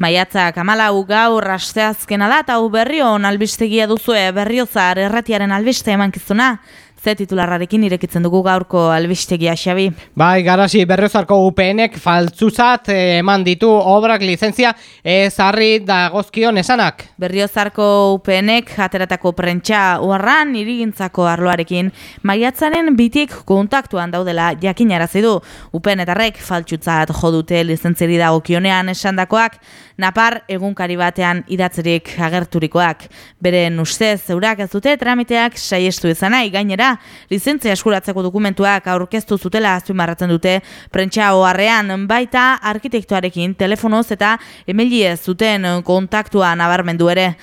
Maiatzak amalau gaur asteazkena da eta berrion albistegia duzue berriozar erratiaren albiste emankizuna. Ze titularrarekin irekitzen dugu gaurko albistegia xabi. Bai, garasi berriozarko UPNek faltzuzat eh, eman ditu obrak lizentzia ez harri dagozkion esanak. Berriozarko UPNek ateratako prentsa uarran irigintzako arloarekin maiatzaren bitik kontaktuan daudela jakinarazi du. UPNetarrek faltsutzat jodute lizentzeri dagokionean esandakoak napar egunkari batean idatzerik agerturikoak. Beren ustez zeurak ez dute tramiteak saiestu izanai gainera lizentzia eskuratzeko dokumentuak aurkeztu zutela azpimarratzen dute prentsa oharrean baita arkitektoarekin telefonoz eta emailie zuten kontaktua nabarmendu ere.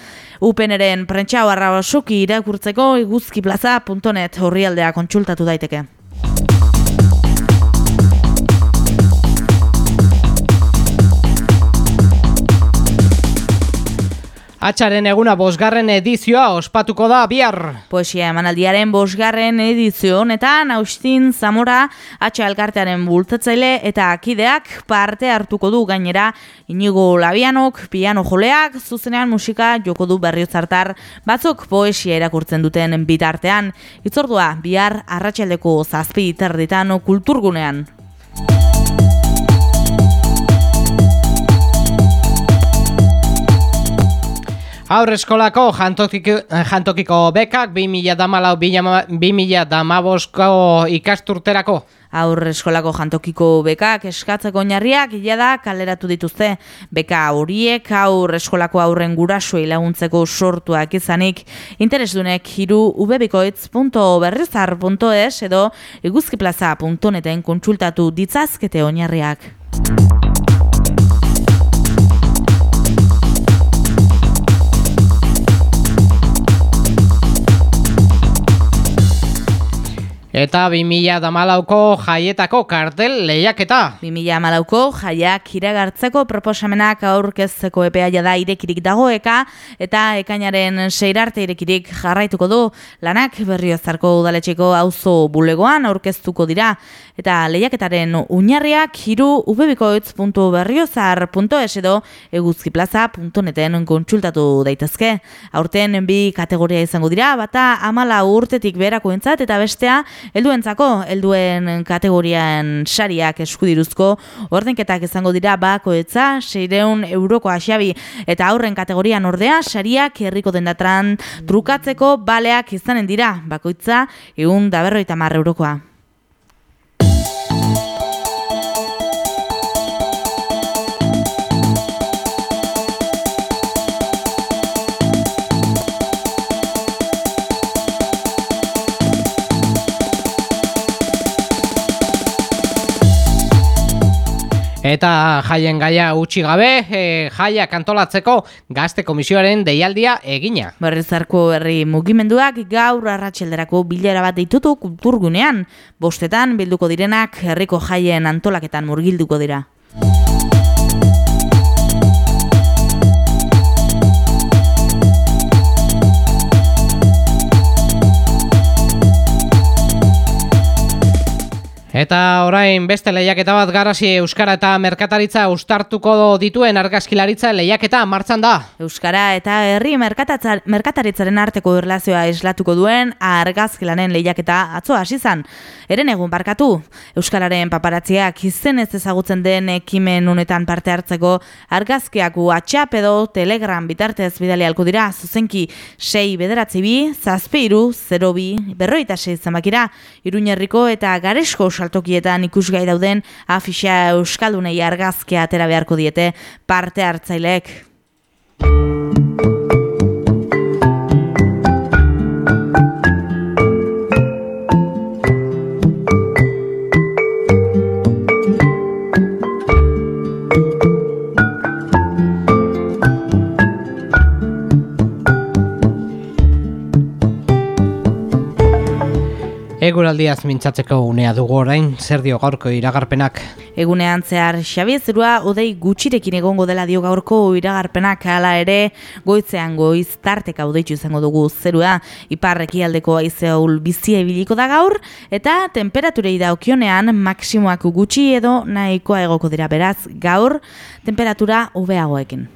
Upeneren prentsa oharra osoki irakurtzeko iguzkiplaza.net horrialdea kontsultatu daiteke. Atxaren eguna bosgarren edizioa ospatuko da bihar. Poesia emanaldiaren bosgarren edizio honetan Austin Zamora atxa elkartearen bultatzaile eta akideak parte hartuko du gainera inigo labianok, piano joleak, zuzenean musika joko du berriotzartar batzuk poesia erakurtzen duten bitartean. Itzordua bihar arratsaldeko zazpi terditan kulturgunean. Aur eskolako jantokiko, jantokiko bekak 2000 damabosko ikasturterako. Aur eskolako jantokiko bekak eskatzeko oinarriak ia da kaleratu dituzte. Beka horiek aur eskolako aurren gurasoei laguntzeko sortuak izanik interesdunek hiru ubebikoitz.berrizar.es edo eguzkiplaza.neten kontsultatu ditzazkete oinarriak. Eta 2000 damalauko jaietako kartel lehiaketa. 2000 damalauko jaiak iragartzeko proposamenak aurkezteko epea da irekirik dagoeka eta ekainaren seirarte irekirik jarraituko du lanak berriozarko udaletxeko auzo bulegoan aurkeztuko dira. Eta lehiaketaren uñarriak hiru ubebikoitz.berriozar.es edo eguzkiplaza.neten kontsultatu daitezke. Aurten bi kategoria izango dira, bata amala urtetik berako entzat eta bestea Helduentzako, helduen kategorian sariak eskudiruzko, ordenketak izango dira bakoetza, seireun euroko asiabi, eta aurren kategorian ordea, sariak herriko dendatran trukatzeko baleak izanen dira, bakoitza, egun daberroita marre eurokoa. Eta jaien gaia utxi gabe, e, jaia kantolatzeko gazte komisioaren deialdia egina. Berrizarko herri mugimenduak gaur arratxelderako bilera bat ditutu kulturgunean. Bostetan bilduko direnak herriko jaien antolaketan murgilduko dira. Eta orain beste lehiaketa bat garasi Euskara eta Merkataritza ustartuko dituen argazkilaritza lehiaketa martzan da. Euskara eta herri merkataritzaren arteko erlazioa eslatuko duen argazkilanen lehiaketa atzo hasi zan. Eren egun barkatu, Euskararen paparatziak izen ez ezagutzen den ekimen honetan parte hartzeko argazkiak WhatsApp edo Telegram bitartez bidali alko dira zuzenki 6 bederatzi bi, zazpi iru, 0 bi, berroita 6 zenbakira, iruñerriko eta garesko saltokietan ikusgai dauden afixa euskaldunei argazkia atera beharko diete parte hartzaileek. Eguraldiaz mintzatzeko unea dugu orain, zer dio gaurko iragarpenak? Egunean zehar, Xabi Zerua odei gutxirekin egongo dela dio gaurko iragarpenak hala ere, goitzean goiz tarteka odeitzu izango dugu zerua, iparreki aldeko aizeaul bizia ibiliko da gaur, eta temperaturei da okionean maksimoak gutxi edo nahikoa egoko dira beraz gaur, temperatura ubeagoekin.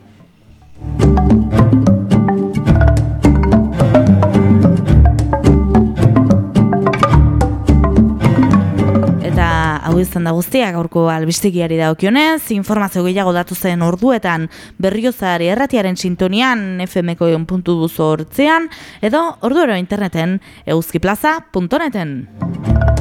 Música hau izan da guztia gaurko albistegiari daukionez, informazio gehiago datu zen orduetan berriozari erratiaren sintonian FMko puntu duzu hortzean, edo orduero interneten euskiplaza.neten.